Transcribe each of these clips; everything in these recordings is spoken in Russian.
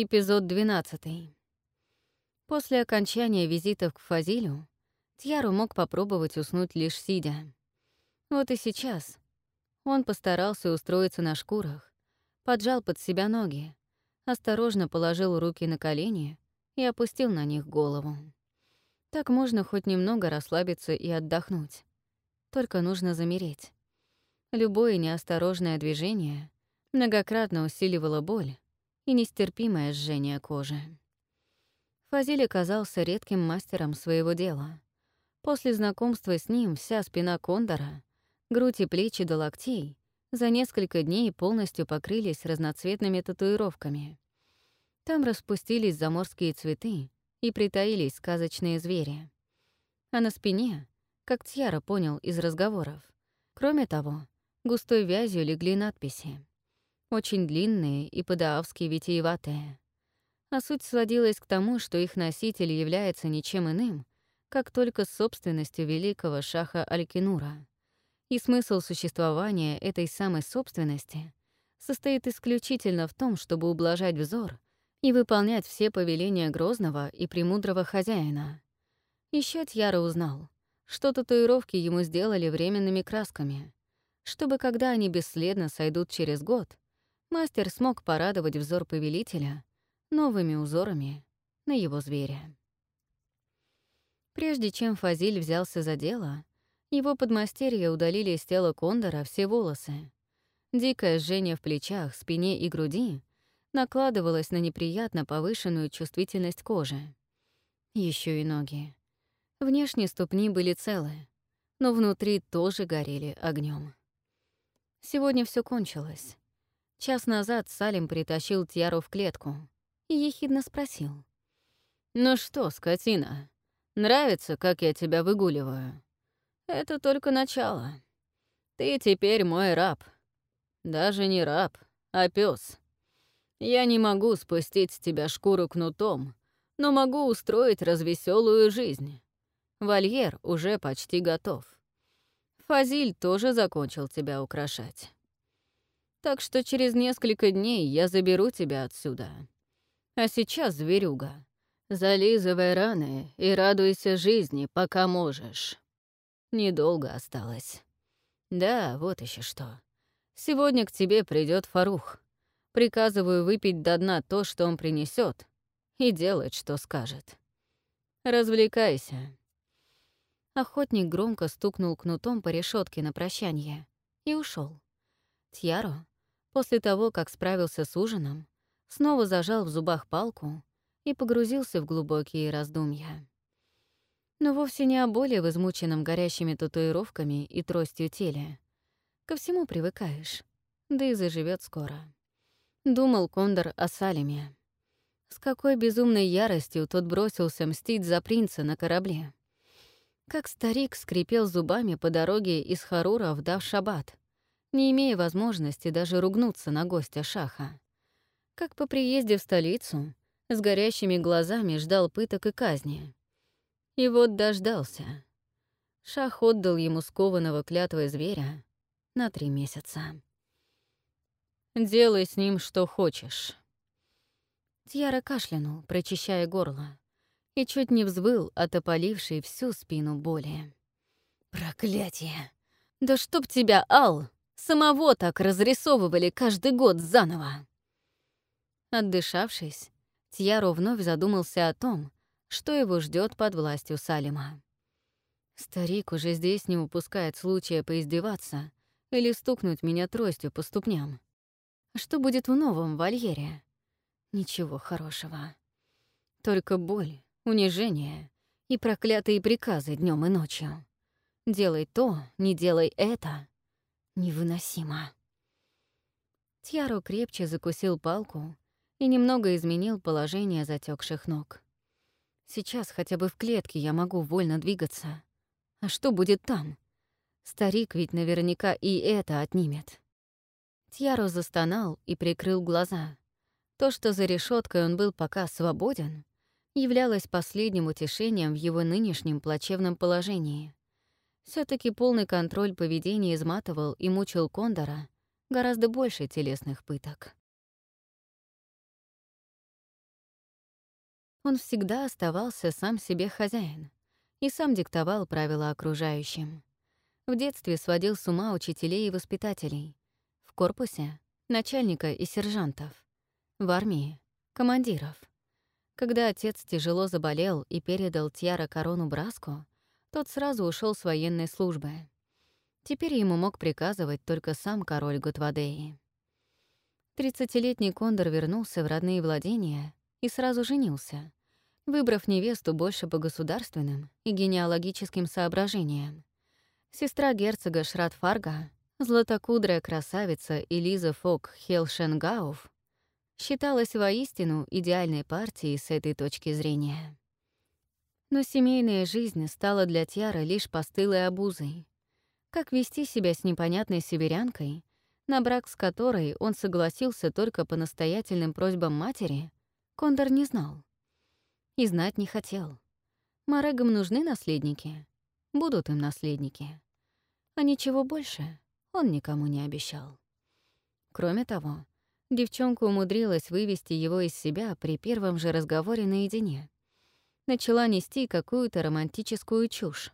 Эпизод 12. После окончания визитов к Фазилю Тьяру мог попробовать уснуть лишь сидя. Вот и сейчас. Он постарался устроиться на шкурах, поджал под себя ноги, осторожно положил руки на колени и опустил на них голову. Так можно хоть немного расслабиться и отдохнуть. Только нужно замереть. Любое неосторожное движение многократно усиливало боль и нестерпимое жжение кожи. Фазиль оказался редким мастером своего дела. После знакомства с ним вся спина кондора, грудь и плечи до локтей за несколько дней полностью покрылись разноцветными татуировками. Там распустились заморские цветы и притаились сказочные звери. А на спине, как Тьяра понял из разговоров, кроме того, густой вязью легли надписи. Очень длинные и подаавски витиеватые. А суть сводилась к тому, что их носитель является ничем иным, как только собственностью великого шаха Алькинура. И смысл существования этой самой собственности состоит исключительно в том, чтобы ублажать взор и выполнять все повеления грозного и премудрого хозяина. Еще Тьяра узнал, что татуировки ему сделали временными красками, чтобы, когда они бесследно сойдут через год, мастер смог порадовать взор повелителя новыми узорами на его зверя. Прежде чем Фазиль взялся за дело, его подмастерья удалили из тела кондора все волосы. Дикое жжение в плечах, спине и груди накладывалось на неприятно повышенную чувствительность кожи. Еще и ноги. Внешние ступни были целы, но внутри тоже горели огнем. Сегодня все кончилось. Час назад Салим притащил Тьяру в клетку и ехидно спросил. «Ну что, скотина, нравится, как я тебя выгуливаю? Это только начало. Ты теперь мой раб. Даже не раб, а пес. Я не могу спустить с тебя шкуру кнутом, но могу устроить развеселую жизнь. Вольер уже почти готов. Фазиль тоже закончил тебя украшать. Так что через несколько дней я заберу тебя отсюда. А сейчас, зверюга, зализывай раны и радуйся жизни, пока можешь. Недолго осталось. Да, вот еще что. Сегодня к тебе придет Фарух. Приказываю выпить до дна то, что он принесет, и делать, что скажет. Развлекайся. Охотник громко стукнул кнутом по решетке на прощание и ушел. Тьяро, после того, как справился с ужином, снова зажал в зубах палку и погрузился в глубокие раздумья. Но вовсе не о боли в измученном горящими татуировками и тростью теле. Ко всему привыкаешь, да и заживет скоро. Думал Кондор о Салиме. С какой безумной яростью тот бросился мстить за принца на корабле. Как старик скрипел зубами по дороге из Харура в Давшабад, не имея возможности даже ругнуться на гостя Шаха. Как по приезде в столицу с горящими глазами ждал пыток и казни. И вот дождался. Шах отдал ему скованного клятвой зверя на три месяца. «Делай с ним что хочешь». Тьяра кашлянул, прочищая горло и чуть не взвыл от опалившей всю спину боли. «Проклятие! Да чтоб тебя, Ал, самого так разрисовывали каждый год заново!» Отдышавшись, Тьяро вновь задумался о том, что его ждет под властью Салима. Старик уже здесь не упускает случая поиздеваться или стукнуть меня тростью по ступням. Что будет в новом вольере? Ничего хорошего. Только боль унижение и проклятые приказы днем и ночью. Делай то, не делай это. Невыносимо. Тьяро крепче закусил палку и немного изменил положение затекших ног. Сейчас хотя бы в клетке я могу вольно двигаться. А что будет там? Старик ведь наверняка и это отнимет. Тьяро застонал и прикрыл глаза. То, что за решеткой он был пока свободен, являлась последним утешением в его нынешнем плачевном положении. Все таки полный контроль поведения изматывал и мучил Кондора гораздо больше телесных пыток. Он всегда оставался сам себе хозяин и сам диктовал правила окружающим. В детстве сводил с ума учителей и воспитателей. В корпусе — начальника и сержантов. В армии — командиров. Когда отец тяжело заболел и передал Тьяра корону Браску, тот сразу ушел с военной службы. Теперь ему мог приказывать только сам король Гутвадеи. Тридцатилетний Кондор вернулся в родные владения и сразу женился, выбрав невесту больше по государственным и генеалогическим соображениям. Сестра герцога Шратфарга, златокудрая красавица Элиза Фок Хелшенгауф, считалась воистину идеальной партией с этой точки зрения. Но семейная жизнь стала для Тьяра лишь постылой обузой. Как вести себя с непонятной северянкой, на брак с которой он согласился только по настоятельным просьбам матери, Кондор не знал. И знать не хотел. Марегам нужны наследники. Будут им наследники. А ничего больше он никому не обещал. Кроме того, девчонка умудрилась вывести его из себя при первом же разговоре наедине. Начала нести какую-то романтическую чушь.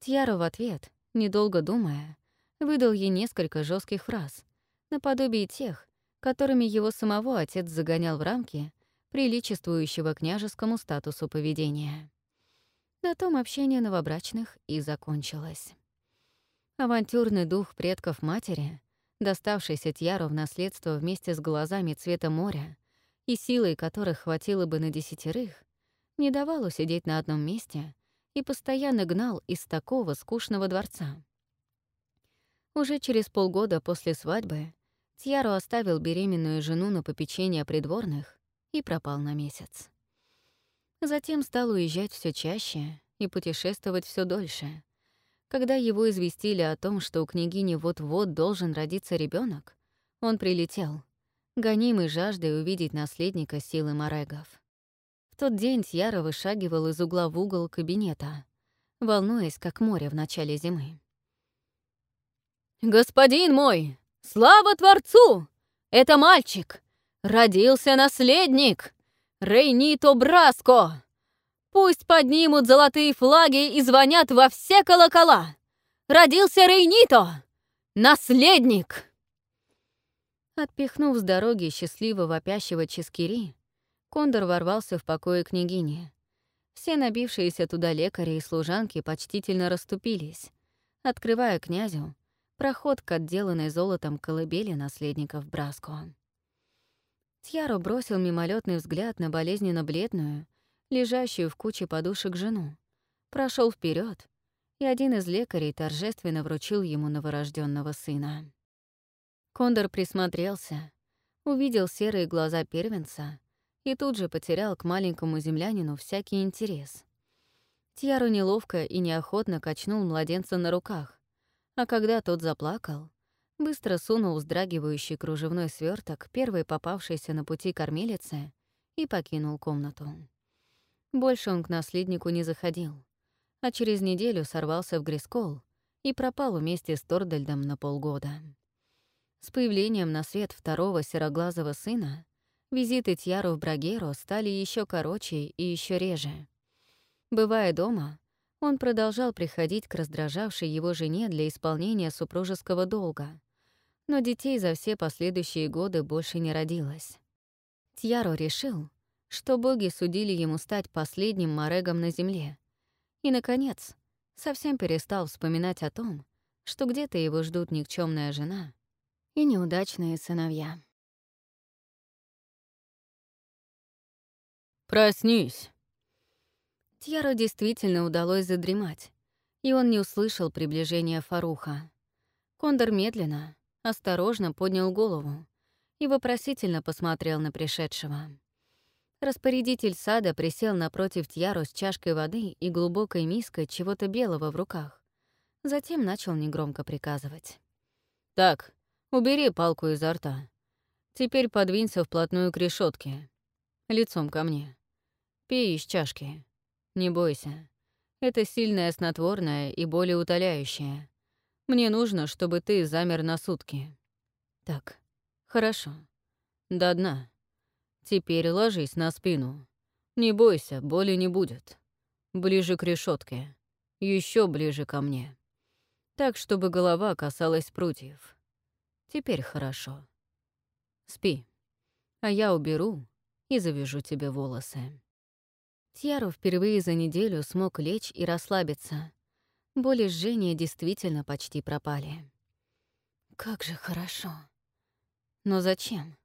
Тьяра в ответ недолго думая, выдал ей несколько жестких фраз, наподобие тех, которыми его самого отец загонял в рамки приличествующего княжескому статусу поведения. На том общение новобрачных и закончилось. Авантюрный дух предков матери, доставшийся Тьяру в наследство вместе с глазами цвета моря и силой которых хватило бы на десятерых, не давал усидеть на одном месте и постоянно гнал из такого скучного дворца. Уже через полгода после свадьбы Тьяро оставил беременную жену на попечение придворных и пропал на месяц. Затем стал уезжать все чаще и путешествовать все дольше. Когда его известили о том, что у княгини вот-вот должен родиться ребенок, он прилетел, гонимый жаждой увидеть наследника силы Морегов. В тот день Тьяра вышагивал из угла в угол кабинета, волнуясь, как море в начале зимы. «Господин мой, слава Творцу! Это мальчик! Родился наследник! Рейнито Браско! Пусть поднимут золотые флаги и звонят во все колокола! Родился Рейнито! Наследник!» Отпихнув с дороги счастливо вопящего Ческири, Кондор ворвался в покое княгини. Все набившиеся туда лекари и служанки почтительно расступились, открывая князю проход к отделанной золотом колыбели наследников Браско. Тьяро бросил мимолетный взгляд на болезненно бледную, лежащую в куче подушек жену, прошел вперед, и один из лекарей торжественно вручил ему новорожденного сына. Кондор присмотрелся, увидел серые глаза первенца и тут же потерял к маленькому землянину всякий интерес. Тьяру неловко и неохотно качнул младенца на руках, а когда тот заплакал, быстро сунул вздрагивающий кружевной сверток первой попавшейся на пути кормилицы и покинул комнату. Больше он к наследнику не заходил, а через неделю сорвался в Грискол и пропал вместе с Тордальдом на полгода. С появлением на свет второго сероглазого сына Визиты Тьяру в Брагеру стали еще короче и еще реже. Бывая дома, он продолжал приходить к раздражавшей его жене для исполнения супружеского долга, но детей за все последующие годы больше не родилось. Тьяро решил, что боги судили ему стать последним морегом на земле, и, наконец, совсем перестал вспоминать о том, что где-то его ждут никчемная жена и неудачные сыновья. «Проснись!» Тьяру действительно удалось задремать, и он не услышал приближения Фаруха. Кондор медленно, осторожно поднял голову и вопросительно посмотрел на пришедшего. Распорядитель сада присел напротив Тьяру с чашкой воды и глубокой миской чего-то белого в руках. Затем начал негромко приказывать. «Так, убери палку изо рта. Теперь подвинься вплотную к решетке, лицом ко мне. Пей из чашки. Не бойся. Это сильное снотворное и более утоляющее. Мне нужно, чтобы ты замер на сутки. Так, хорошо. До дна. Теперь ложись на спину. Не бойся, боли не будет. Ближе к решетке, еще ближе ко мне. Так, чтобы голова касалась прутьев. Теперь хорошо. Спи, а я уберу и завяжу тебе волосы. Тьяру впервые за неделю смог лечь и расслабиться. Боли жжения действительно почти пропали. Как же хорошо. Но зачем?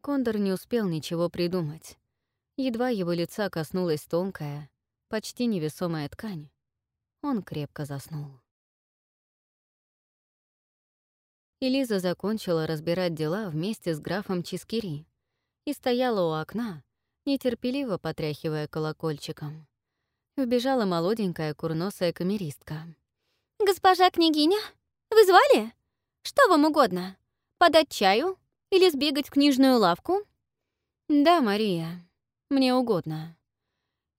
Кондор не успел ничего придумать. Едва его лица коснулась тонкая, почти невесомая ткань, он крепко заснул. Элиза закончила разбирать дела вместе с графом Чискири и стояла у окна, нетерпеливо потряхивая колокольчиком. Вбежала молоденькая курносая камеристка. «Госпожа княгиня, вы звали? Что вам угодно? Подать чаю или сбегать в книжную лавку?» «Да, Мария, мне угодно».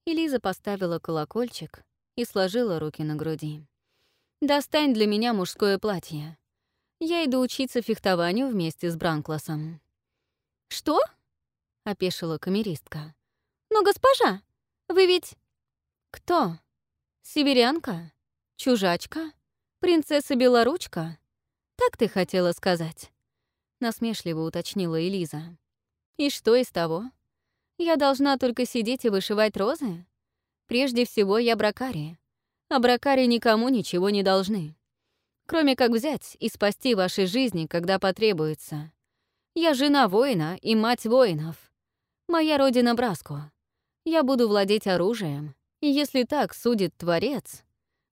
Элиза поставила колокольчик и сложила руки на груди. «Достань для меня мужское платье. Я иду учиться фехтованию вместе с Бранкласом». «Что?» — опешила камеристка. «Но, госпожа, вы ведь...» «Кто? Северянка? Чужачка? Принцесса Белоручка? Так ты хотела сказать?» Насмешливо уточнила Элиза. «И что из того? Я должна только сидеть и вышивать розы? Прежде всего, я бракари. А бракари никому ничего не должны. Кроме как взять и спасти ваши жизни, когда потребуется. Я жена воина и мать воинов. Моя родина Браско. Я буду владеть оружием, и если так судит Творец,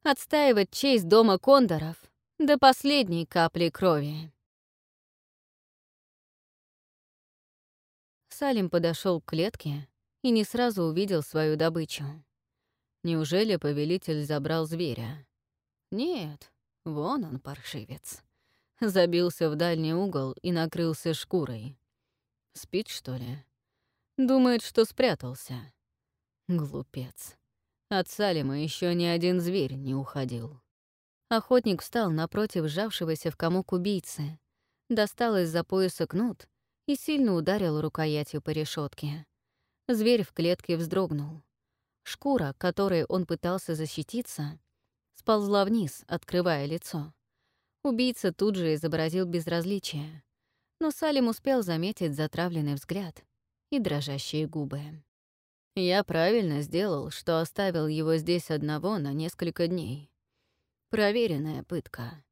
отстаивать честь дома кондоров до последней капли крови. Салим подошел к клетке и не сразу увидел свою добычу. Неужели повелитель забрал зверя? Нет, вон он, паршивец. Забился в дальний угол и накрылся шкурой. Спит, что ли? Думает, что спрятался. Глупец. От Салима еще ни один зверь не уходил. Охотник встал напротив сжавшегося в комок убийцы, достал из-за пояса кнут и сильно ударил рукоятью по решетке. Зверь в клетке вздрогнул. Шкура, которой он пытался защититься, сползла вниз, открывая лицо. Убийца тут же изобразил безразличие, но Салим успел заметить затравленный взгляд и дрожащие губы. Я правильно сделал, что оставил его здесь одного на несколько дней. Проверенная пытка.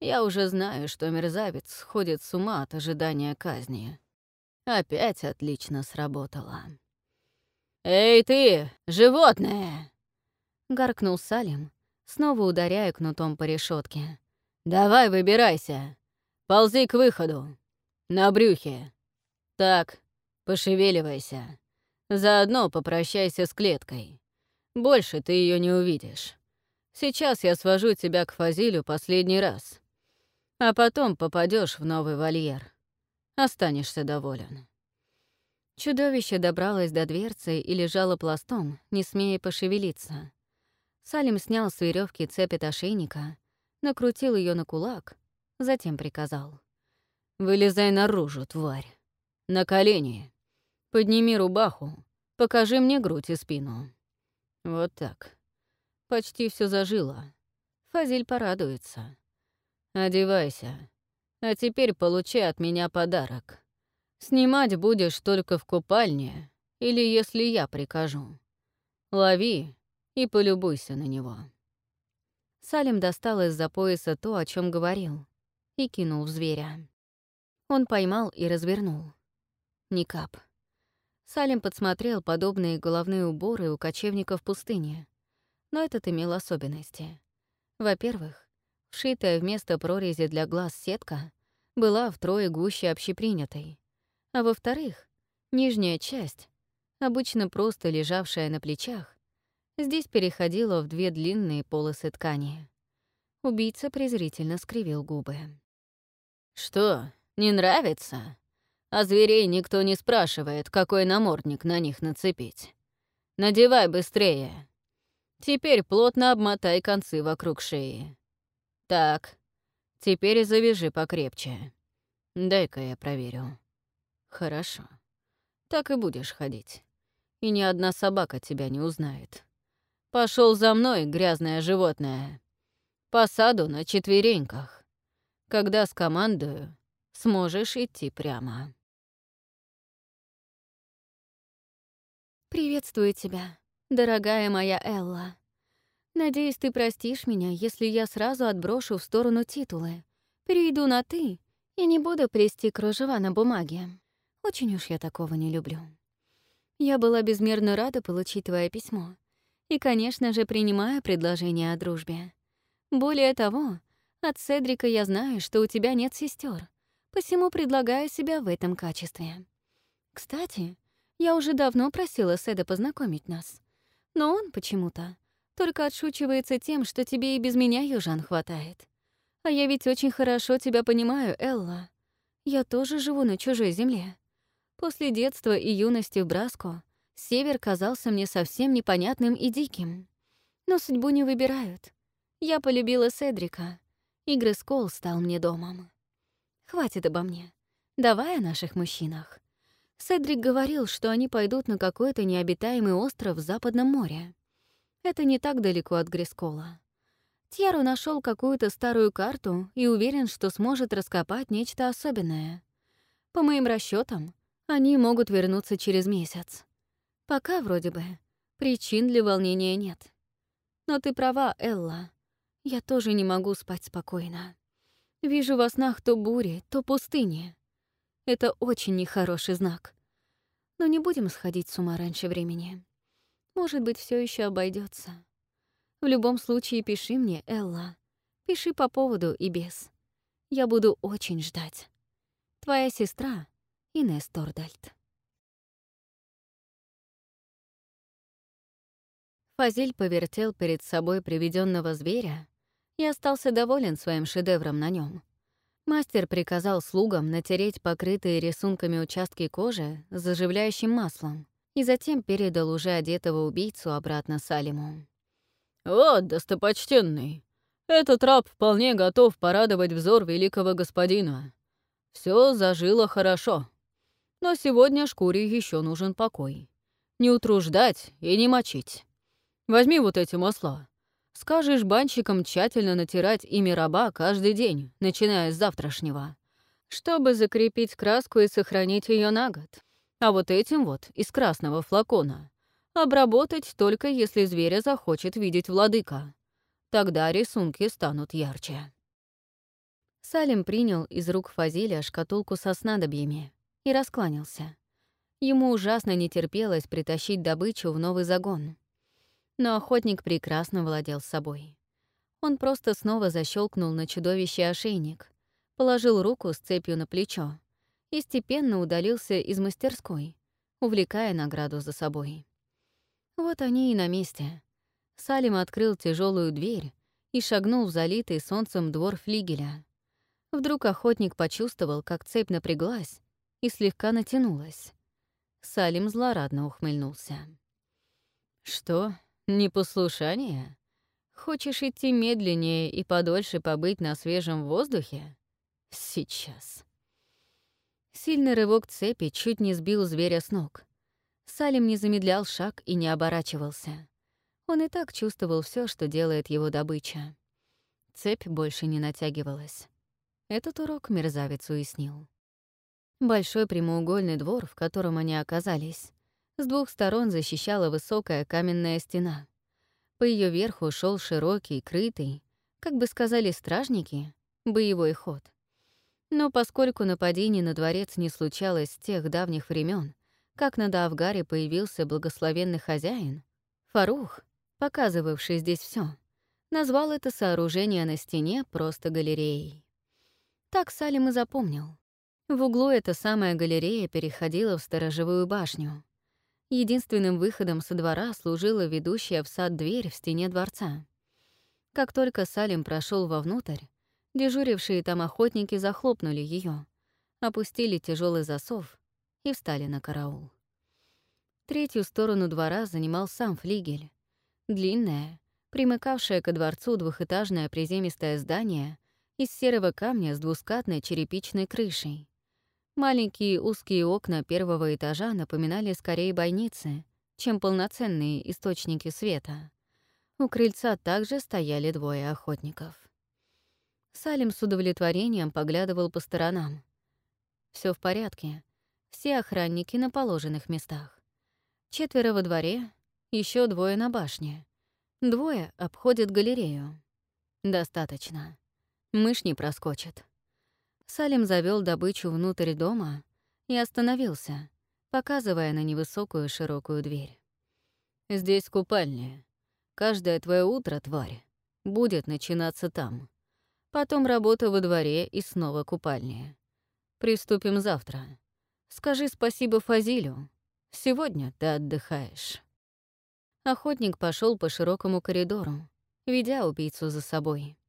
Я уже знаю, что мерзавец ходит с ума от ожидания казни. Опять отлично сработало. «Эй ты, животное!» — гаркнул Салим, снова ударяя кнутом по решетке. «Давай выбирайся. Ползи к выходу. На брюхе. Так, пошевеливайся. Заодно попрощайся с клеткой. Больше ты ее не увидишь. Сейчас я свожу тебя к Фазилю последний раз. А потом попадешь в новый вольер. Останешься доволен». Чудовище добралось до дверцы и лежало пластом, не смея пошевелиться. Салим снял с веревки цепь от ошейника, накрутил ее на кулак, затем приказал. «Вылезай наружу, тварь. На колени. Подними рубаху, покажи мне грудь и спину. Вот так. Почти все зажило. Фазиль порадуется. Одевайся. А теперь получи от меня подарок. Снимать будешь только в купальне или если я прикажу. Лови и полюбуйся на него». Салим достал из-за пояса то, о чем говорил, и кинул в зверя. Он поймал и развернул. Никап. Салим подсмотрел подобные головные уборы у кочевников пустыни, но этот имел особенности. Во-первых, вшитая вместо прорези для глаз сетка была втрое гуще общепринятой, а во-вторых, нижняя часть, обычно просто лежавшая на плечах, здесь переходила в две длинные полосы ткани. Убийца презрительно скривил губы. «Что, не нравится? А зверей никто не спрашивает, какой намордник на них нацепить. Надевай быстрее. Теперь плотно обмотай концы вокруг шеи. Так, теперь завяжи покрепче. Дай-ка я проверю». «Хорошо. Так и будешь ходить. и ни одна собака тебя не узнает. Пошел за мной, грязное животное. По саду на четвереньках. Когда скомандую, сможешь идти прямо. «Приветствую тебя, дорогая моя Элла. Надеюсь, ты простишь меня, если я сразу отброшу в сторону титулы, перейду на «ты» и не буду плести кружева на бумаге. Очень уж я такого не люблю. Я была безмерно рада получить твое письмо и, конечно же, принимаю предложение о дружбе. Более того, от Седрика я знаю, что у тебя нет сестер, посему предлагаю себя в этом качестве. Кстати, я уже давно просила Седа познакомить нас. Но он почему-то только отшучивается тем, что тебе и без меня, Южан, хватает. А я ведь очень хорошо тебя понимаю, Элла. Я тоже живу на чужой земле. После детства и юности в Браско север казался мне совсем непонятным и диким. Но судьбу не выбирают. Я полюбила Седрика. Игры Скол стал мне домом. Хватит обо мне. Давай о наших мужчинах. Седрик говорил, что они пойдут на какой-то необитаемый остров в Западном море. Это не так далеко от Грискола. Тьеру нашел какую-то старую карту и уверен, что сможет раскопать нечто особенное. По моим расчетам, они могут вернуться через месяц. Пока, вроде бы, причин для волнения нет. Но ты права, Элла. Я тоже не могу спать спокойно. Вижу во снах то бури, то пустыни. Это очень нехороший знак. Но не будем сходить с ума раньше времени. Может быть, все еще обойдется. В любом случае, пиши мне, Элла. Пиши по поводу и без. Я буду очень ждать. Твоя сестра Инесс Тордальт. Фазиль повертел перед собой приведенного зверя и остался доволен своим шедевром на нем. Мастер приказал слугам натереть покрытые рисунками участки кожи заживляющим маслом и затем передал уже одетого убийцу обратно Салиму. «Вот, достопочтенный, этот раб вполне готов порадовать взор великого господина. Все зажило хорошо. Но сегодня шкуре еще нужен покой. Не утруждать и не мочить. Возьми вот эти масла. Скажешь банщикам тщательно натирать ими раба каждый день, начиная с завтрашнего, чтобы закрепить краску и сохранить ее на год. А вот этим вот, из красного флакона, обработать только если зверя захочет видеть владыка. Тогда рисунки станут ярче. Салим принял из рук Фазиля шкатулку со снадобьями и раскланялся. Ему ужасно не терпелось притащить добычу в новый загон. Но охотник прекрасно владел собой. Он просто снова защелкнул на чудовище ошейник, положил руку с цепью на плечо и степенно удалился из мастерской, увлекая награду за собой. Вот они и на месте. Салим открыл тяжелую дверь и шагнул в залитый солнцем двор флигеля. Вдруг охотник почувствовал, как цепь напряглась и слегка натянулась. Салим злорадно ухмыльнулся. «Что, Непослушание? Хочешь идти медленнее и подольше побыть на свежем воздухе? Сейчас. Сильный рывок цепи чуть не сбил зверя с ног. Салим не замедлял шаг и не оборачивался. Он и так чувствовал все, что делает его добыча. Цепь больше не натягивалась. Этот урок мерзавец уяснил. Большой прямоугольный двор, в котором они оказались, с двух сторон защищала высокая каменная стена. По ее верху шел широкий, крытый, как бы сказали стражники, боевой ход. Но поскольку нападений на дворец не случалось с тех давних времен, как на Давгаре появился благословенный хозяин, Фарух, показывавший здесь все, назвал это сооружение на стене просто галереей. Так Салим и запомнил. В углу эта самая галерея переходила в сторожевую башню. Единственным выходом со двора служила ведущая в сад дверь в стене дворца. Как только Салим прошел вовнутрь, дежурившие там охотники захлопнули ее, опустили тяжелый засов и встали на караул. Третью сторону двора занимал сам флигель. Длинное, примыкавшее ко дворцу двухэтажное приземистое здание из серого камня с двускатной черепичной крышей. Маленькие узкие окна первого этажа напоминали скорее бойницы, чем полноценные источники света. У крыльца также стояли двое охотников. Салим с удовлетворением поглядывал по сторонам. Все в порядке. Все охранники на положенных местах. Четверо во дворе, еще двое на башне. Двое обходят галерею. Достаточно. Мышь не проскочит. Салим завел добычу внутрь дома и остановился, показывая на невысокую широкую дверь. «Здесь купальня. Каждое твое утро, тварь, будет начинаться там. Потом работа во дворе и снова купальня. Приступим завтра. Скажи спасибо Фазилю. Сегодня ты отдыхаешь». Охотник пошел по широкому коридору, ведя убийцу за собой.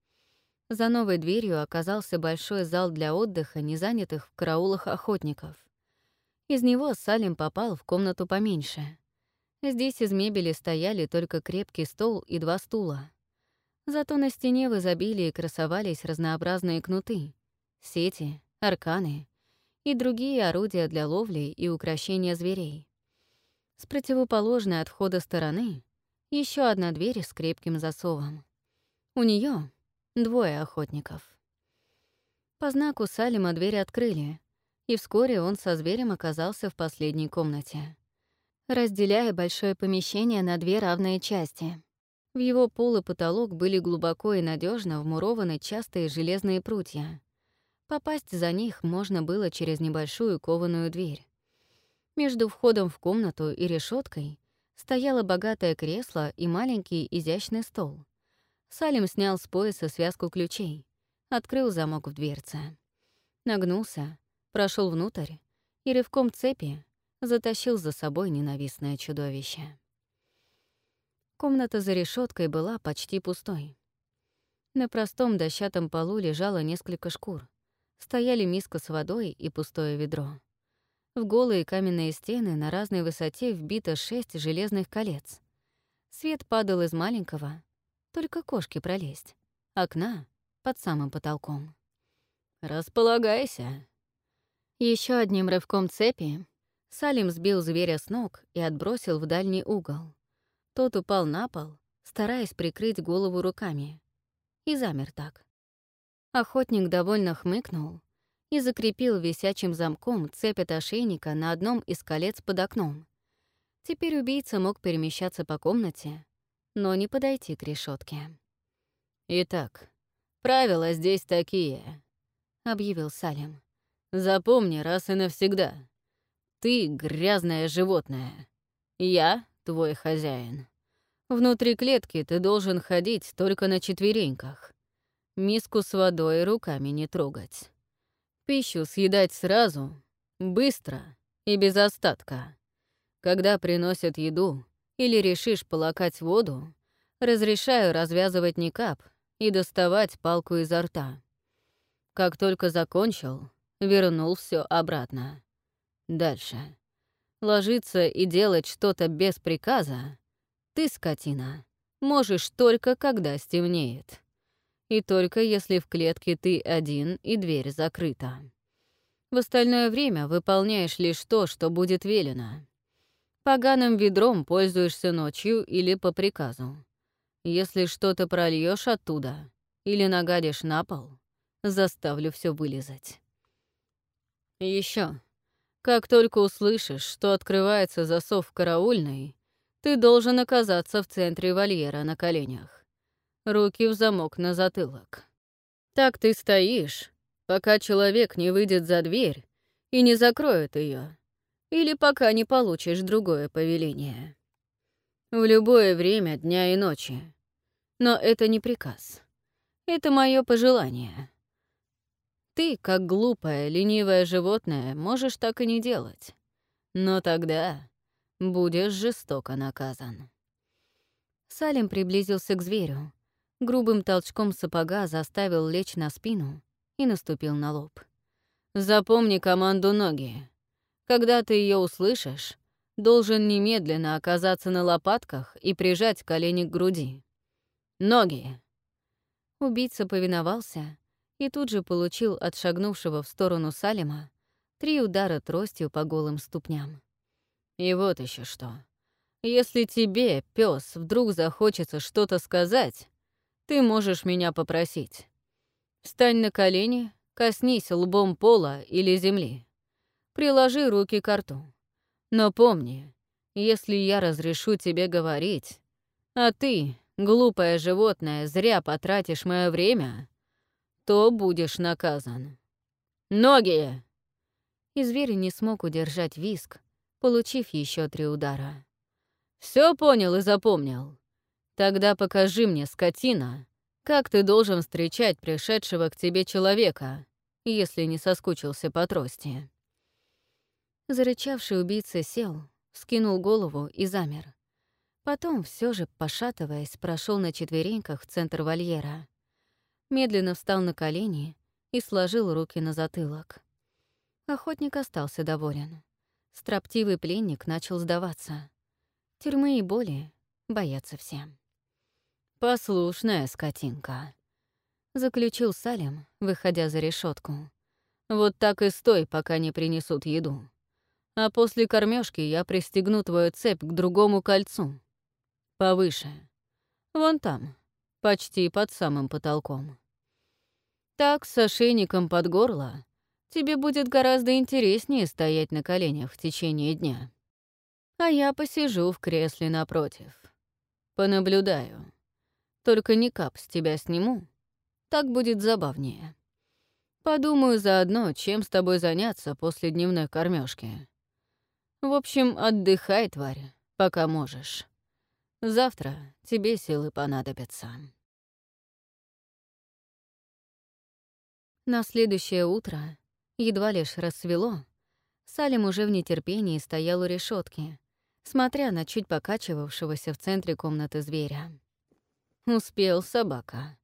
За новой дверью оказался большой зал для отдыха незанятых в караулах охотников. Из него Салим попал в комнату поменьше. Здесь из мебели стояли только крепкий стол и два стула. Зато на стене в изобилии красовались разнообразные кнуты, сети, арканы и другие орудия для ловли и укрощения зверей. С противоположной от входа стороны еще одна дверь с крепким засовом. У нее двое охотников. По знаку Салима дверь открыли, и вскоре он со зверем оказался в последней комнате, разделяя большое помещение на две равные части. В его пол и потолок были глубоко и надежно вмурованы частые железные прутья. Попасть за них можно было через небольшую кованую дверь. Между входом в комнату и решеткой стояло богатое кресло и маленький изящный стол. Салим снял с пояса связку ключей, открыл замок в дверце. Нагнулся, прошел внутрь и рывком цепи затащил за собой ненавистное чудовище. Комната за решеткой была почти пустой. На простом дощатом полу лежало несколько шкур. Стояли миска с водой и пустое ведро. В голые каменные стены на разной высоте вбито шесть железных колец. Свет падал из маленького, только кошки пролезть, окна под самым потолком. «Располагайся», еще одним рывком цепи Салим сбил зверя с ног и отбросил в дальний угол. Тот упал на пол, стараясь прикрыть голову руками. И замер так. Охотник довольно хмыкнул и закрепил висячим замком цепь от ошейника на одном из колец под окном. Теперь убийца мог перемещаться по комнате, но не подойти к решетке. «Итак, правила здесь такие», — объявил Салим. Запомни раз и навсегда. Ты — грязное животное. Я — твой хозяин. Внутри клетки ты должен ходить только на четвереньках. Миску с водой руками не трогать. Пищу съедать сразу, быстро и без остатка. Когда приносят еду или решишь полакать воду, разрешаю развязывать никап и доставать палку изо рта. Как только закончил, вернул все обратно. Дальше. Ложиться и делать что-то без приказа ты, скотина, можешь только когда стемнеет. И только если в клетке ты один и дверь закрыта. В остальное время выполняешь лишь то, что будет велено. Поганым ведром пользуешься ночью или по приказу. Если что-то прольешь оттуда или нагадишь на пол, заставлю все вылезать. Еще, как только услышишь, что открывается засов караульной, ты должен оказаться в центре вольера на коленях. Руки в замок на затылок. Так ты стоишь, пока человек не выйдет за дверь и не закроет ее, или пока не получишь другое повеление. В любое время дня и ночи. Но это не приказ. Это мое пожелание. Ты, как глупое, ленивое животное, можешь так и не делать. Но тогда будешь жестоко наказан. Салим приблизился к зверю, грубым толчком сапога заставил лечь на спину и наступил на лоб. «Запомни команду ноги. Когда ты ее услышишь, должен немедленно оказаться на лопатках и прижать колени к груди. Ноги!» Убийца повиновался, и тут же получил от шагнувшего в сторону Салима три удара тростью по голым ступням. И вот еще что. Если тебе, пес, вдруг захочется что-то сказать, ты можешь меня попросить. Встань на колени, коснись лбом пола или земли. Приложи руки к рту. Но помни, если я разрешу тебе говорить, а ты, глупое животное, зря потратишь мое время, то будешь наказан. Ноги!» И зверь не смог удержать виск, получив еще три удара. Все понял и запомнил. Тогда покажи мне, скотина, как ты должен встречать пришедшего к тебе человека, если не соскучился по трости. Зарычавший убийца сел, скинул голову и замер. Потом, все же, пошатываясь, прошел на четвереньках в центр вольера. Медленно встал на колени и сложил руки на затылок. Охотник остался доволен. Строптивый пленник начал сдаваться. Тюрьмы и боли боятся всем. «Послушная скотинка», — заключил Салем, выходя за решетку. «Вот так и стой, пока не принесут еду. А после кормежки я пристегну твою цепь к другому кольцу. Повыше. Вон там, почти под самым потолком. Так, с ошейником под горло, тебе будет гораздо интереснее стоять на коленях в течение дня. А я посижу в кресле напротив. Понаблюдаю. Только не кап с тебя сниму. Так будет забавнее. Подумаю заодно, чем с тобой заняться после дневной кормежки. В общем, отдыхай, тварь, пока можешь. Завтра тебе силы понадобятся. На следующее утро, едва лишь рассвело, Салим уже в нетерпении стоял у решетки, смотря на чуть покачивавшегося в центре комнаты зверя. Успел собака.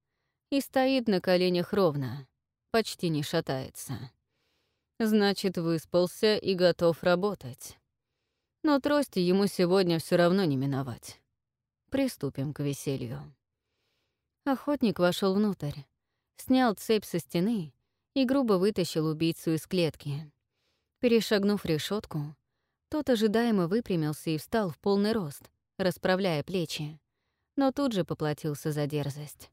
И стоит на коленях ровно, почти не шатается. Значит, выспался и готов работать. Но трости ему сегодня все равно не миновать. Приступим к веселью. Охотник вошел внутрь, снял цепь со стены и грубо вытащил убийцу из клетки. Перешагнув решетку, тот ожидаемо выпрямился и встал в полный рост, расправляя плечи, но тут же поплатился за дерзость.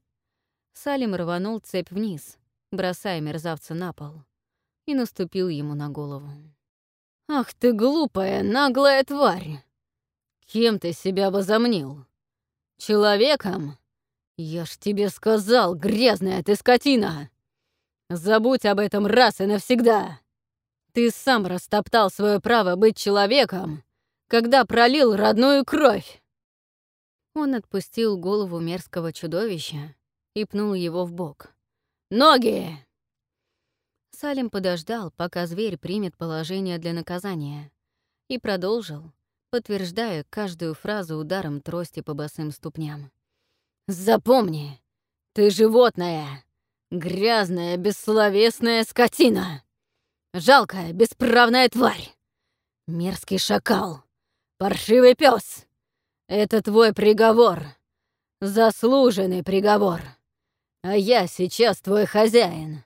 Салим рванул цепь вниз, бросая мерзавца на пол, и наступил ему на голову. «Ах ты глупая, наглая тварь! Кем ты себя возомнил? Человеком? Я ж тебе сказал, грязная ты скотина! Забудь об этом раз и навсегда! Ты сам растоптал свое право быть человеком, когда пролил родную кровь!» Он отпустил голову мерзкого чудовища и пнул его в бок. «Ноги!» Салим подождал, пока зверь примет положение для наказания, и продолжил, подтверждая каждую фразу ударом трости по босым ступням. «Запомни, ты животное, грязная, бессловесная скотина, жалкая, бесправная тварь, мерзкий шакал, паршивый пес. Это твой приговор, заслуженный приговор. А я сейчас твой хозяин,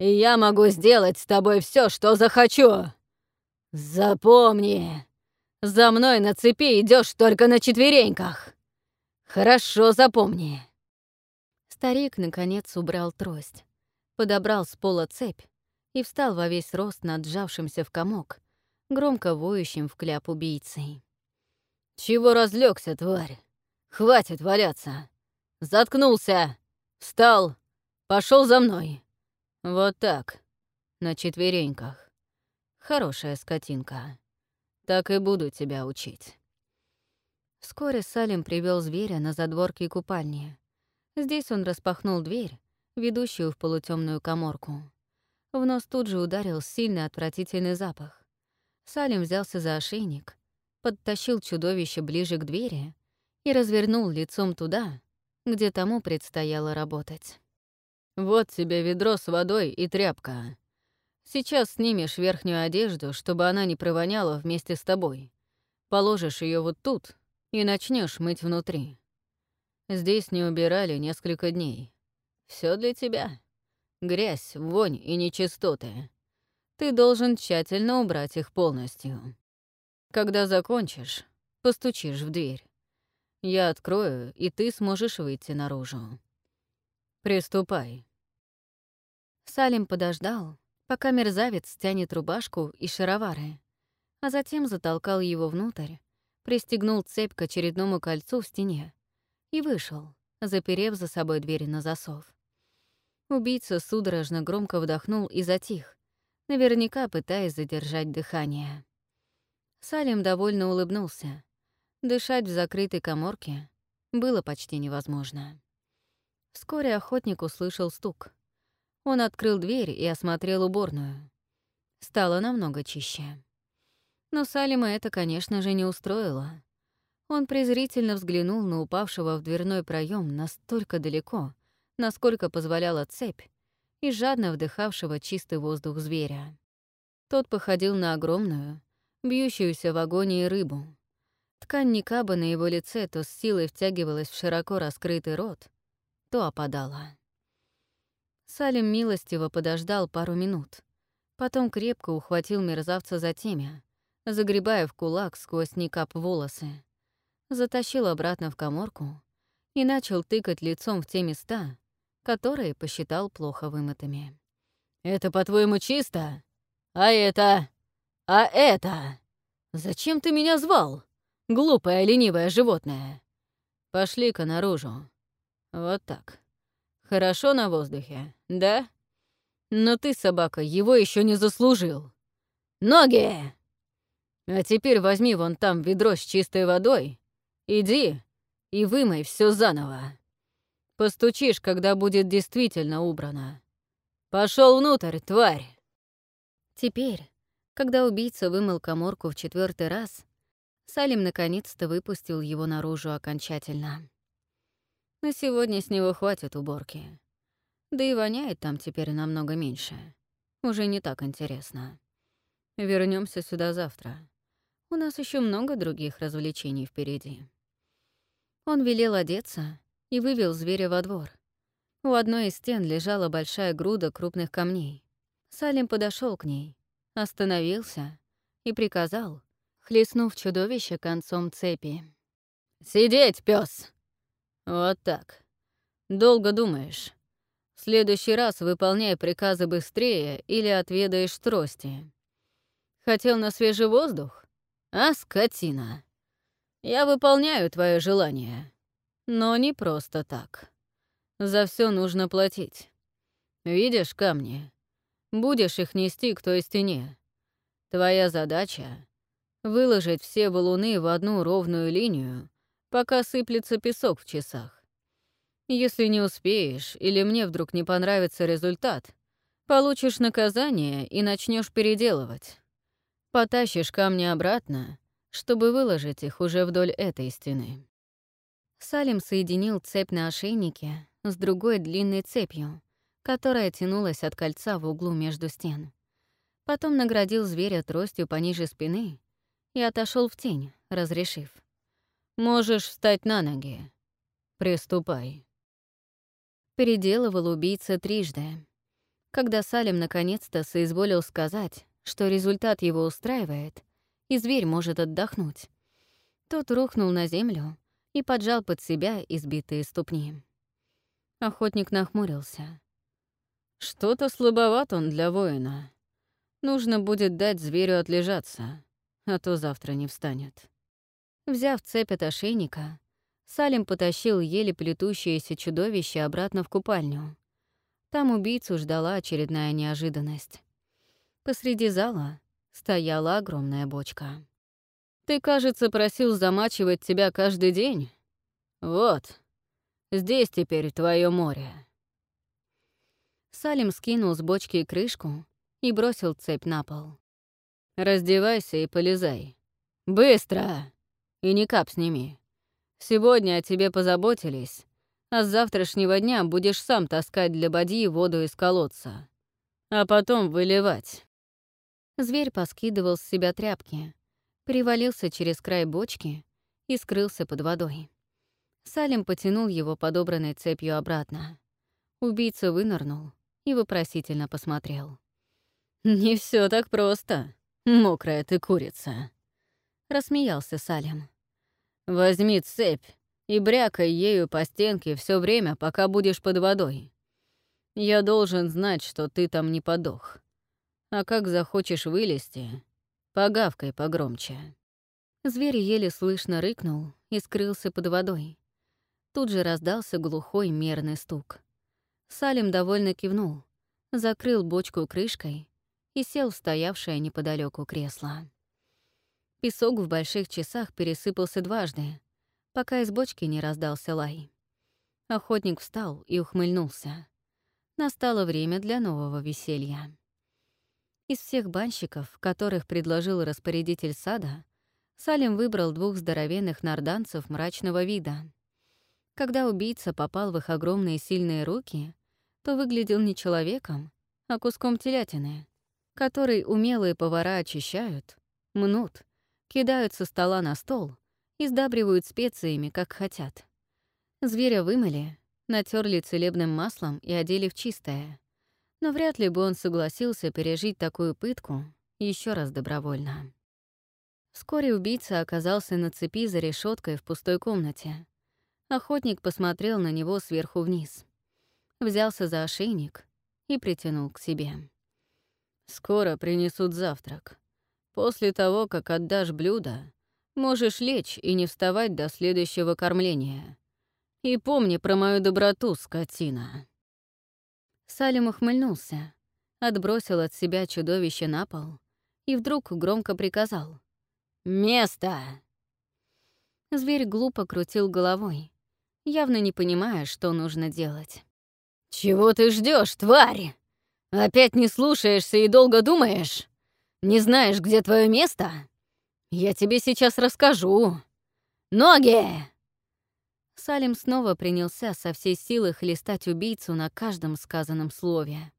и я могу сделать с тобой все, что захочу. Запомни!» За мной на цепи идешь только на четвереньках. Хорошо запомни. Старик, наконец, убрал трость, подобрал с пола цепь и встал во весь рост над сжавшимся в комок, громко воющим в кляп убийцей. «Чего разлегся, тварь? Хватит валяться! Заткнулся! Встал! Пошел за мной! Вот так, на четвереньках. Хорошая скотинка!» Так и буду тебя учить». Вскоре Салим привел зверя на задворки купальни. Здесь он распахнул дверь, ведущую в полутемную коморку. В нос тут же ударил сильный отвратительный запах. Салим взялся за ошейник, подтащил чудовище ближе к двери и развернул лицом туда, где тому предстояло работать. «Вот тебе ведро с водой и тряпка. Сейчас снимешь верхнюю одежду, чтобы она не провоняла вместе с тобой. Положишь ее вот тут и начнешь мыть внутри. Здесь не убирали несколько дней. Все для тебя. Грязь, вонь и нечистоты. Ты должен тщательно убрать их полностью. Когда закончишь, постучишь в дверь. Я открою, и ты сможешь выйти наружу. Приступай. Салим подождал, пока мерзавец стянет рубашку и шаровары, а затем затолкал его внутрь, пристегнул цепь к очередному кольцу в стене и вышел, заперев за собой дверь на засов. Убийца судорожно громко вдохнул и затих, наверняка пытаясь задержать дыхание. Салим довольно улыбнулся. Дышать в закрытой коморке было почти невозможно. Вскоре охотник услышал стук. Он открыл дверь и осмотрел уборную. Стало намного чище. Но Салима это, конечно же, не устроило. Он презрительно взглянул на упавшего в дверной проем настолько далеко, насколько позволяла цепь, и жадно вдыхавшего чистый воздух зверя. Тот походил на огромную, бьющуюся в агонии рыбу. Ткань никаба на его лице то с силой втягивалась в широко раскрытый рот, то опадала. Салим милостиво подождал пару минут, потом крепко ухватил мерзавца за темя, загребая в кулак сквозь никап волосы, затащил обратно в коморку и начал тыкать лицом в те места, которые посчитал плохо вымытыми. «Это, по-твоему, чисто? А это? А это? Зачем ты меня звал, глупое ленивое животное? Пошли-ка наружу. Вот так. Хорошо на воздухе, да? Но ты, собака, его еще не заслужил. Ноги! А теперь возьми вон там ведро с чистой водой, иди и вымой все заново. Постучишь, когда будет действительно убрано. Пошел внутрь, тварь!» Теперь, когда убийца вымыл коморку в четвертый раз, Салим наконец-то выпустил его наружу окончательно. На сегодня с него хватит уборки. Да и воняет там теперь намного меньше. Уже не так интересно. Вернемся сюда завтра. У нас еще много других развлечений впереди. Он велел одеться и вывел зверя во двор. У одной из стен лежала большая груда крупных камней. Салим подошел к ней, остановился и приказал, хлестнув чудовище концом цепи. «Сидеть, пес! Вот так. Долго думаешь. В следующий раз выполняй приказы быстрее или отведаешь трости. Хотел на свежий воздух? А, скотина! Я выполняю твое желание. Но не просто так. За все нужно платить. Видишь камни? Будешь их нести к той стене. Твоя задача — выложить все валуны в одну ровную линию, пока сыплется песок в часах. Если не успеешь или мне вдруг не понравится результат, получишь наказание и начнешь переделывать. Потащишь камни обратно, чтобы выложить их уже вдоль этой стены. Салим соединил цепь на ошейнике с другой длинной цепью, которая тянулась от кольца в углу между стен. Потом наградил зверя тростью пониже спины и отошел в тень, разрешив. «Можешь встать на ноги. Приступай». Переделывал убийца трижды. Когда Салим наконец-то соизволил сказать, что результат его устраивает, и зверь может отдохнуть, тот рухнул на землю и поджал под себя избитые ступни. Охотник нахмурился. «Что-то слабоват он для воина. Нужно будет дать зверю отлежаться, а то завтра не встанет». Взяв цепь от ошейника, Салим потащил еле плетущееся чудовище обратно в купальню. Там убийцу ждала очередная неожиданность. Посреди зала стояла огромная бочка. Ты, кажется, просил замачивать тебя каждый день. Вот, здесь теперь твое море. Салим скинул с бочки крышку и бросил цепь на пол. «Раздевайся и полезай. Быстро! И не кап сними. Сегодня о тебе позаботились, а с завтрашнего дня будешь сам таскать для бадьи воду из колодца, а потом выливать». Зверь поскидывал с себя тряпки, перевалился через край бочки и скрылся под водой. Салим потянул его подобранной цепью обратно. Убийца вынырнул и вопросительно посмотрел. «Не все так просто, мокрая ты курица», — рассмеялся Салим. Возьми цепь и брякай ею по стенке все время, пока будешь под водой. Я должен знать, что ты там не подох. А как захочешь вылезти, погавкой погромче». Зверь еле слышно рыкнул и скрылся под водой. Тут же раздался глухой мерный стук. Салим довольно кивнул, закрыл бочку крышкой и сел в стоявшее неподалеку кресло. Песок в больших часах пересыпался дважды, пока из бочки не раздался лай. Охотник встал и ухмыльнулся. Настало время для нового веселья. Из всех банщиков, которых предложил распорядитель сада, Салим выбрал двух здоровенных нарданцев мрачного вида. Когда убийца попал в их огромные сильные руки, то выглядел не человеком, а куском телятины, который умелые повара очищают, мнут, кидают со стола на стол и сдабривают специями, как хотят. Зверя вымыли, натерли целебным маслом и одели в чистое. Но вряд ли бы он согласился пережить такую пытку еще раз добровольно. Вскоре убийца оказался на цепи за решеткой в пустой комнате. Охотник посмотрел на него сверху вниз взялся за ошейник и притянул к себе. «Скоро принесут завтрак. После того, как отдашь блюдо, можешь лечь и не вставать до следующего кормления. И помни про мою доброту, скотина». Салим ухмыльнулся, отбросил от себя чудовище на пол и вдруг громко приказал. «Место!» Зверь глупо крутил головой, явно не понимая, что нужно делать. «Чего ты ждешь, тварь? Опять не слушаешься и долго думаешь? Не знаешь, где твое место? Я тебе сейчас расскажу. Ноги!» Салим снова принялся со всей силы хлестать убийцу на каждом сказанном слове.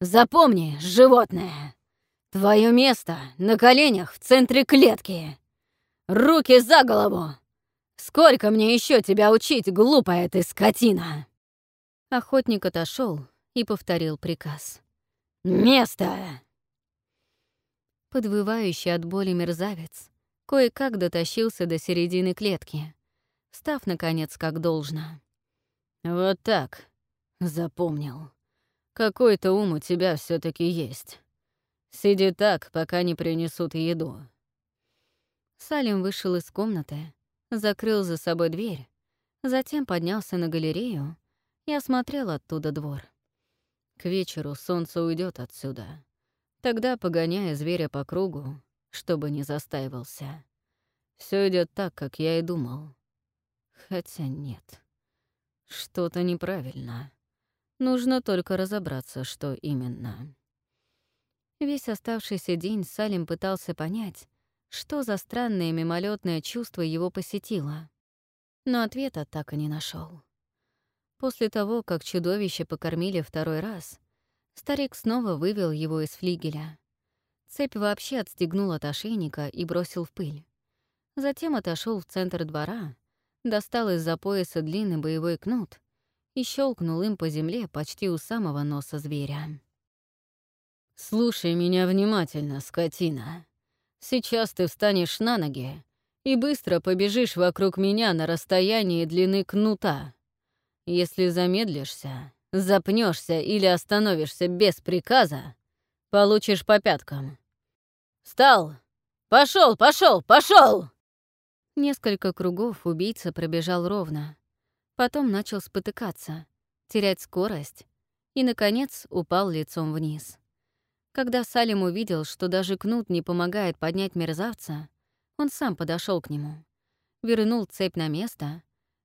«Запомни, животное, твое место на коленях в центре клетки. Руки за голову! Сколько мне еще тебя учить, глупая ты скотина!» Охотник отошел и повторил приказ. «Место!» Подвывающий от боли мерзавец кое-как дотащился до середины клетки, став, наконец, как должно. «Вот так. Запомнил. Какой-то ум у тебя все таки есть. Сиди так, пока не принесут еду». Салим вышел из комнаты, закрыл за собой дверь, затем поднялся на галерею и осмотрел оттуда двор. К вечеру солнце уйдет отсюда. Тогда погоняя зверя по кругу, чтобы не застаивался. Все идет так, как я и думал. Хотя нет. Что-то неправильно. Нужно только разобраться, что именно. Весь оставшийся день Салим пытался понять, что за странное мимолетное чувство его посетило. Но ответа так и не нашел. После того, как чудовище покормили второй раз, старик снова вывел его из флигеля. Цепь вообще отстегнул от ошейника и бросил в пыль. Затем отошел в центр двора, достал из-за пояса длинный боевой кнут и щелкнул им по земле почти у самого носа зверя. «Слушай меня внимательно, скотина. Сейчас ты встанешь на ноги и быстро побежишь вокруг меня на расстоянии длины кнута. Если замедлишься, запнешься или остановишься без приказа, получишь по пяткам. Встал! Пошел, пошел, пошел! Несколько кругов убийца пробежал ровно. Потом начал спотыкаться, терять скорость и, наконец, упал лицом вниз. Когда Салим увидел, что даже кнут не помогает поднять мерзавца, он сам подошел к нему, вернул цепь на место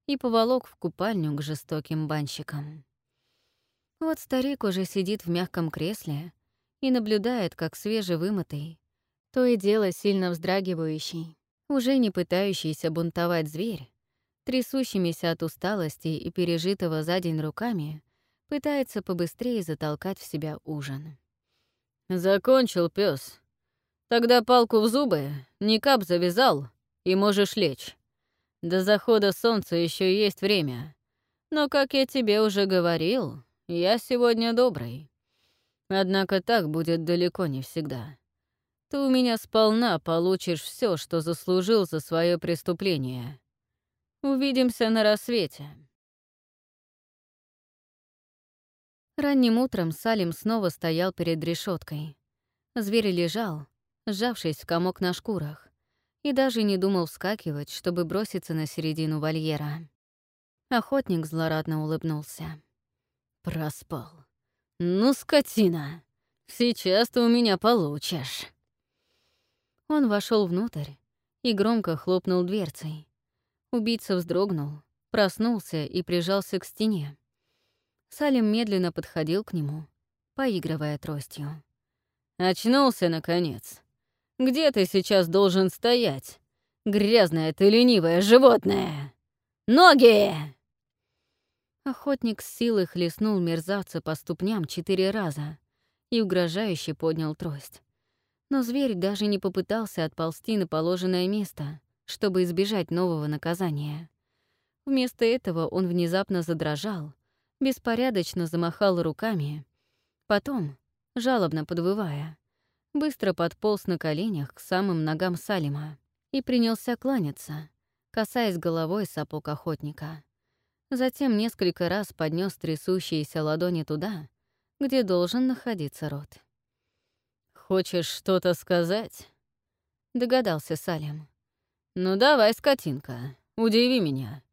и поволок в купальню к жестоким банщикам. Вот старик уже сидит в мягком кресле и наблюдает, как свежевымытый, то и дело сильно вздрагивающий, уже не пытающийся бунтовать зверь, трясущимися от усталости и пережитого за день руками, пытается побыстрее затолкать в себя ужин. «Закончил, пес. Тогда палку в зубы, никап завязал, и можешь лечь. До захода солнца еще есть время. Но, как я тебе уже говорил, я сегодня добрый. Однако так будет далеко не всегда. ты у меня сполна получишь все, что заслужил за свое преступление. Увидимся на рассвете. Ранним утром Салим снова стоял перед решеткой. Зверь лежал, сжавшись в комок на шкурах, и даже не думал вскакивать, чтобы броситься на середину вольера. Охотник злорадно улыбнулся. «Проспал. Ну, скотина, сейчас ты у меня получишь». Он вошел внутрь и громко хлопнул дверцей. Убийца вздрогнул, проснулся и прижался к стене. Салим медленно подходил к нему, поигрывая тростью. «Очнулся, наконец. Где ты сейчас должен стоять? Грязное ты ленивое животное! Ноги!» Охотник с силой хлестнул мерзавца по ступням четыре раза и угрожающе поднял трость. Но зверь даже не попытался отползти на положенное место, чтобы избежать нового наказания. Вместо этого он внезапно задрожал, беспорядочно замахал руками, потом, жалобно подвывая, быстро подполз на коленях к самым ногам Салима и принялся кланяться, касаясь головой сапог охотника. Затем несколько раз поднес трясущиеся ладони туда, где должен находиться рот. «Хочешь что-то сказать?» — догадался Салим. «Ну давай, скотинка, удиви меня.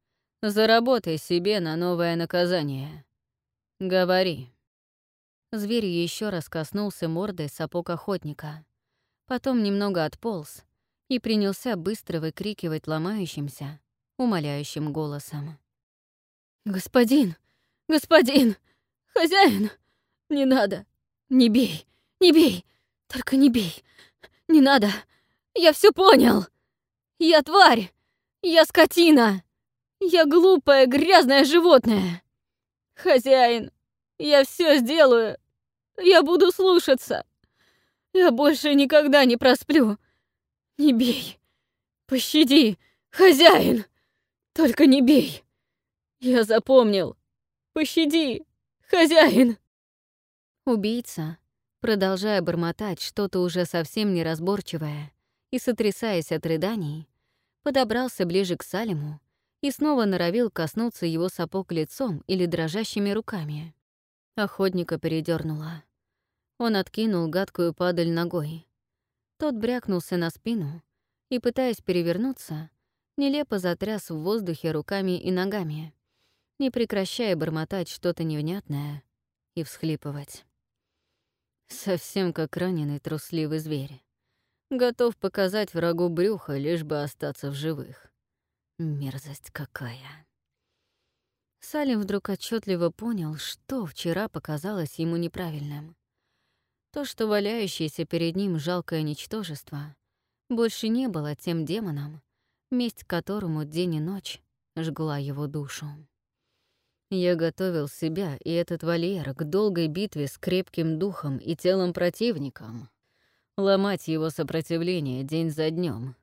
Заработай себе на новое наказание. Говори». Зверь еще раз коснулся мордой сапог охотника. Потом немного отполз и принялся быстро выкрикивать ломающимся, умоляющим голосом. «Господин! Господин! Хозяин! Не надо! Не бей! Не бей! Только не бей! Не надо! Я все понял! Я тварь! Я скотина! Я глупое, грязное животное! Хозяин, я все сделаю. Я буду слушаться. Я больше никогда не просплю. Не бей. Пощади, хозяин. Только не бей. Я запомнил. Пощади, хозяин. Убийца, продолжая бормотать что-то уже совсем неразборчивое и сотрясаясь от рыданий, подобрался ближе к Салиму и снова норовил коснуться его сапог лицом или дрожащими руками. Охотника передернуло. Он откинул гадкую падаль ногой. Тот брякнулся на спину и, пытаясь перевернуться, нелепо затряс в воздухе руками и ногами, не прекращая бормотать что-то невнятное и всхлипывать. Совсем как раненый трусливый зверь. Готов показать врагу брюхо, лишь бы остаться в живых. Мерзость какая. Салим вдруг отчетливо понял, что вчера показалось ему неправильным. То, что валяющееся перед ним жалкое ничтожество, больше не было тем демоном, месть которому день и ночь жгла его душу. Я готовил себя и этот вольер к долгой битве с крепким духом и телом противником, ломать его сопротивление день за днем,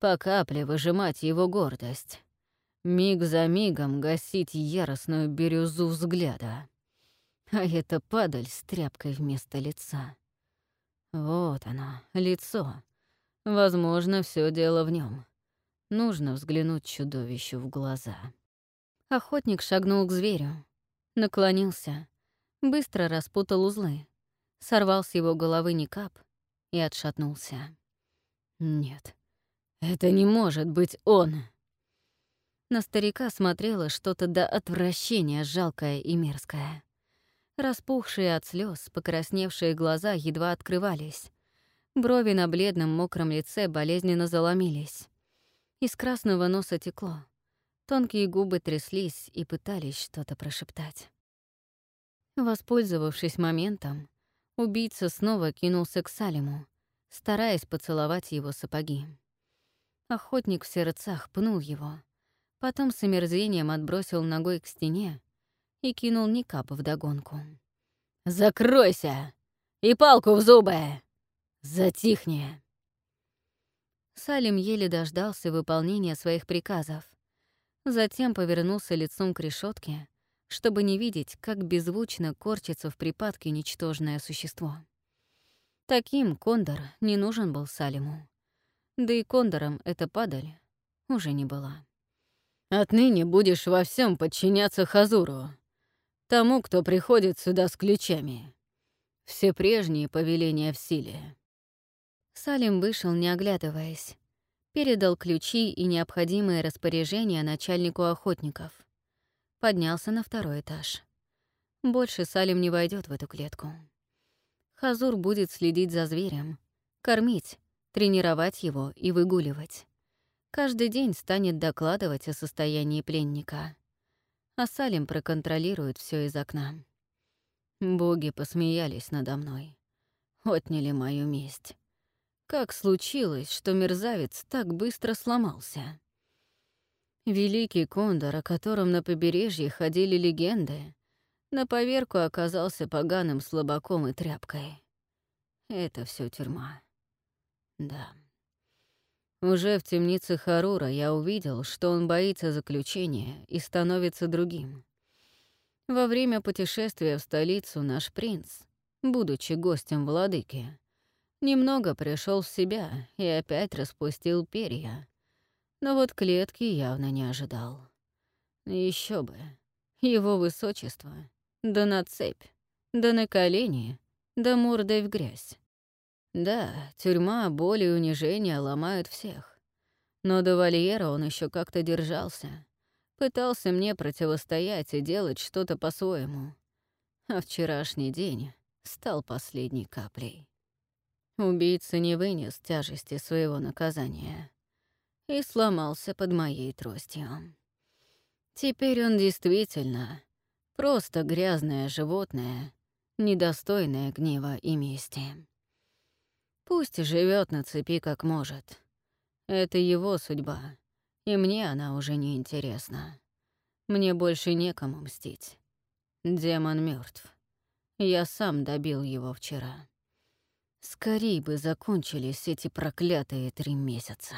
по капле выжимать его гордость, миг за мигом гасить яростную бирюзу взгляда. А это падаль с тряпкой вместо лица. Вот оно, лицо. Возможно, все дело в нем. Нужно взглянуть чудовищу в глаза. Охотник шагнул к зверю, наклонился, быстро распутал узлы, сорвал с его головы никап и отшатнулся. Нет, это не может быть он. На старика смотрело что-то до отвращения жалкое и мерзкое. Распухшие от слез, покрасневшие глаза едва открывались. Брови на бледном мокром лице болезненно заломились. Из красного носа текло. Тонкие губы тряслись и пытались что-то прошептать. Воспользовавшись моментом, убийца снова кинулся к Салиму, стараясь поцеловать его сапоги. Охотник в сердцах пнул его — Потом с омерзением отбросил ногой к стене и кинул Никап вдогонку. «Закройся! И палку в зубы! Затихни!» Салим еле дождался выполнения своих приказов. Затем повернулся лицом к решетке, чтобы не видеть, как беззвучно корчится в припадке ничтожное существо. Таким Кондор не нужен был Салиму. Да и Кондором эта падаль уже не была. «Отныне будешь во всем подчиняться Хазуру, тому, кто приходит сюда с ключами. Все прежние повеления в силе». Салим вышел, не оглядываясь. Передал ключи и необходимые распоряжения начальнику охотников. Поднялся на второй этаж. Больше Салим не войдет в эту клетку. Хазур будет следить за зверем, кормить, тренировать его и выгуливать. Каждый день станет докладывать о состоянии пленника. А Салим проконтролирует все из окна. Боги посмеялись надо мной. Отняли мою месть. Как случилось, что мерзавец так быстро сломался? Великий кондор, о котором на побережье ходили легенды, на поверку оказался поганым слабаком и тряпкой. Это все тюрьма. Да. Уже в темнице Харура я увидел, что он боится заключения и становится другим. Во время путешествия в столицу наш принц, будучи гостем владыки, немного пришел в себя и опять распустил перья. Но вот клетки явно не ожидал. Еще бы. Его высочество да на цепь, да на колени, да мордой в грязь. Да, тюрьма, боль и унижение ломают всех. Но до вольера он еще как-то держался. Пытался мне противостоять и делать что-то по-своему. А вчерашний день стал последней каплей. Убийца не вынес тяжести своего наказания и сломался под моей тростью. Теперь он действительно Просто грязное животное, недостойное гнева и мести. Пусть живет на цепи как может. Это его судьба, и мне она уже не интересна. Мне больше некому мстить. Демон мертв. Я сам добил его вчера. Скорей бы закончились эти проклятые три месяца.